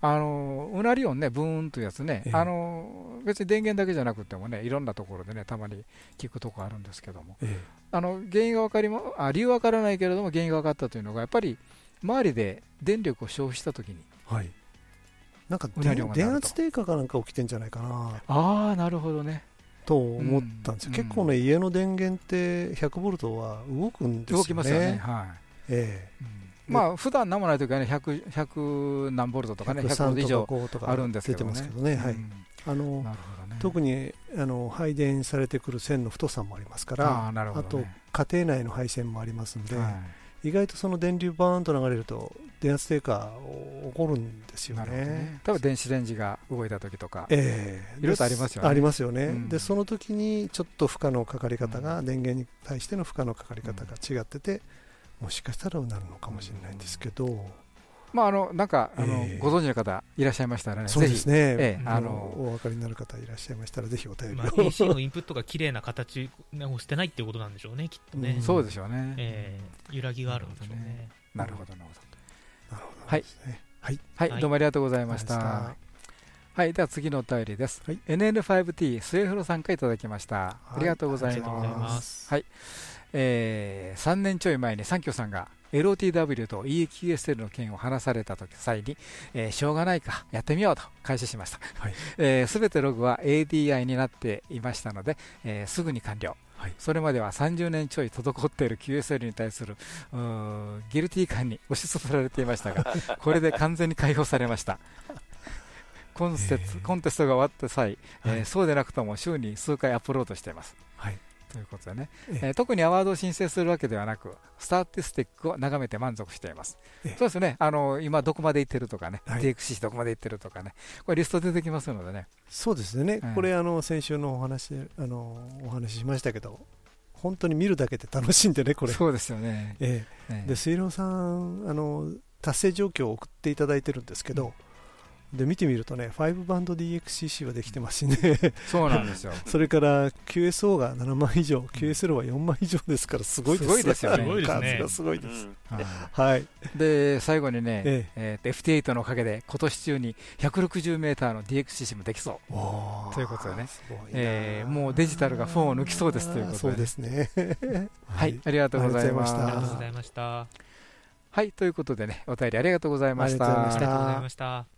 あのうなり音ね、ブーンというやつね、あの別に電源だけじゃなくてもね、いろんなところでね、たまに聞くとこあるんですけども、あの原因が分かりもあ理由は分からないけれども、原因が分かったというのが、やっぱり周りで電力を消費したときに、はい、なんか電圧低下かなんか起きてんじゃないかな。ああなるほどね。と思ったんですよ、うん、結構ね、家の電源って100ボルトは動くんですよね。動きますよね。はい。ええ。うん、まあ普段何もないときはね 100, 100何ボルトとかね100ボルト以上あるんですけどね。ね、はい、あの、ね、特にあの配電されてくる線の太さもありますからあ、ね、あと家庭内の配線もありますんで、はい意外とその電流バーンと流れると電圧低下起こるんですよね。ね。多分電子レンジが動いた時とか、えー、いろいろありますよね。ありますよね、うん、でその時にちょっと負荷のかかり方が、うん、電源に対しての負荷のかかり方が違ってて、もしかしたらなるのかもしれないんですけど、まああのなんかあの、えー、ご存知の方いらっしゃいましたらね、そうですね。えー、あのお分かりになる方いらっしゃいましたらぜひお便りを。まあ、PC のインプットが綺麗な形をしてないっていうことなんでしょうね、きっとね。うん、そうでしょうね。えー、揺らぎがあるんでしょうね。なるほどなるほど。なるほど。はい。はい、はい、どうもありがとうございました。はい、では次のお便りです。はい、NN5T 末広さんからいただきました。ありがとうございます。はい、えー、3年ちょい前に三居さんが LOTW と EQSL の件を話された時際に、えー、しょうがないか、やってみようと開始しました。す、はい、べ、えー、てログは ADI になっていましたので、えー、すぐに完了。はい、それまでは30年ちょい滞っている QSL に対するギルティ感に押しつぶられていましたが、これで完全に解放されました。コンセツコンテストが終わった際、えー、そうでなくとも週に数回アップロードしています。はい。ということでね、えー、特にアワードを申請するわけではなく、スターティスティックを眺めて満足しています。そうですね、あの今、どこまで行ってるとかね、はい、DXC どこまで行ってるとかね、これ、リスト出てきますのでね。そうですね、これ、あの先週のお話あのお話ししましたけど、本当に見るだけで楽しんでね、これ。そうですよね。ええで、水郎さん、あの達成状況を送っていただいてるんですけど、うんで見てみるとね、5バンド DXCC はできてますしね、そうなんですよ。それから QSO が7万以上、QSL は4万以上ですから、すごいですすですよね、数がすごいです。はい、で最後にね、ええ。えー、FT8 のおかげで、今年中に160メーターの DXCC もできそう。ということでね、えー、もうデジタルがフォンを抜きそうですということで、そうですね。はい、ありがとうございました。ありがとうございました。はい、ということでね、お便りありがとうございました。ありがとうございました。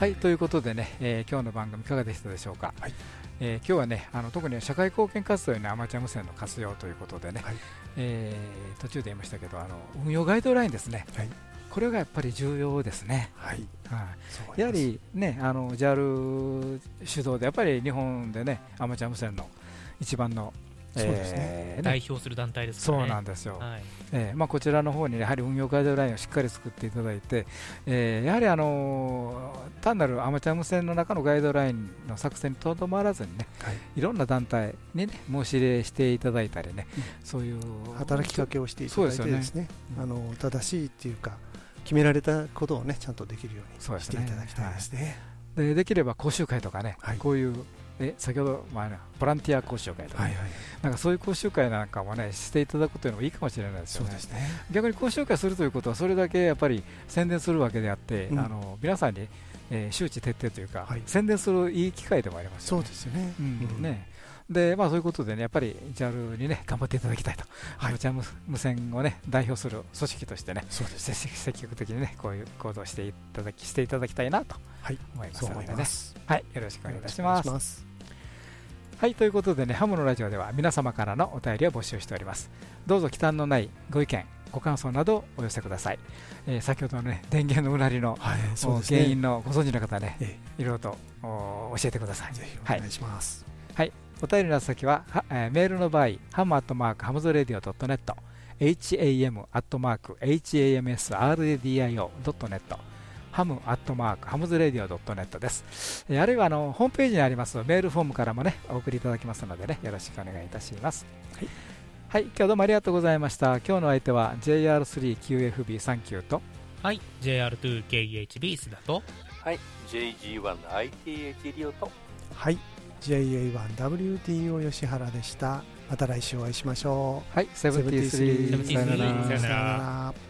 はいということでね、えー、今日の番組いかがでしたでしょうか、はい。えー、今日はねあの特に社会貢献活動へのアマチュア無線の活用ということでね、はい、えー、途中で言いましたけどあの運用ガイドラインですね、はい、これがやっぱり重要ですね。はい、はい、やはりね、あの JAL 主導でやっぱり日本でねアマチュア無線の一番のそうですね、えー、代表する団体です、ね、そうなんですよ、はい、えー、まあ、こちらの方にやはり運用ガイドラインをしっかり作っていただいて、えー、やはり、あのー、単なるアマチュア無線の中のガイドラインの作戦にとどまらずにね、はい、いろんな団体に、ね、申し入れしていただいたりね、うん、そういう働きかけをしていただいてですね、あの正しいっていうか決められたことをねちゃんとできるようにしていただきたいですね。でできれば講習会とかね、はい、こういうえ先ほど、まあ、ボランティア講習会と。か、はいはい、なんかそういう講習会なんかもねしていただくというのもいいかもしれないですよね。ね。逆に講習会するということはそれだけやっぱり宣伝するわけであって、うん、あの皆さんに、えー、周知徹底というか、はい、宣伝するいい機会でもありますよね。そうですよね。うん、ね。でまあ、そういうことでね、やっぱり JAL にね、頑張っていただきたいと、はい、ジャム無線をね、代表する組織としてね、そうです。積極的にね、こういう行動していただき、していただきたいなと思いますのでね、はい、よろしくお願いいたします。はいということでねハムのラジオでは皆様からのお便りを募集しております。どうぞ忌憚のないご意見ご感想などお寄せください、えー、先ほどのね電源のうなりの、はいね、原因のご存知の方ね、ええ、いろいろと教えてください。ぜひお願いします、はい、はい、お便りの先はは、えー、メールの場合ハムアットマークハムズレディオドットネット ham アットマーク hamsradio.net ham アットマーク hamsradio ドットネットです。えあるいはあのホームページにありますメールフォームからもねお送りいただきますのでねよろしくお願いいたします。はい、はい、今日どうもありがとうございました。今日の相手は JR3QFB39 とはい JR2KHB 須田とはい JG1ITH リオとはい JA1WTO 吉原でした。また来週お会いしましょう。はい、セブンティースリー。さよなら。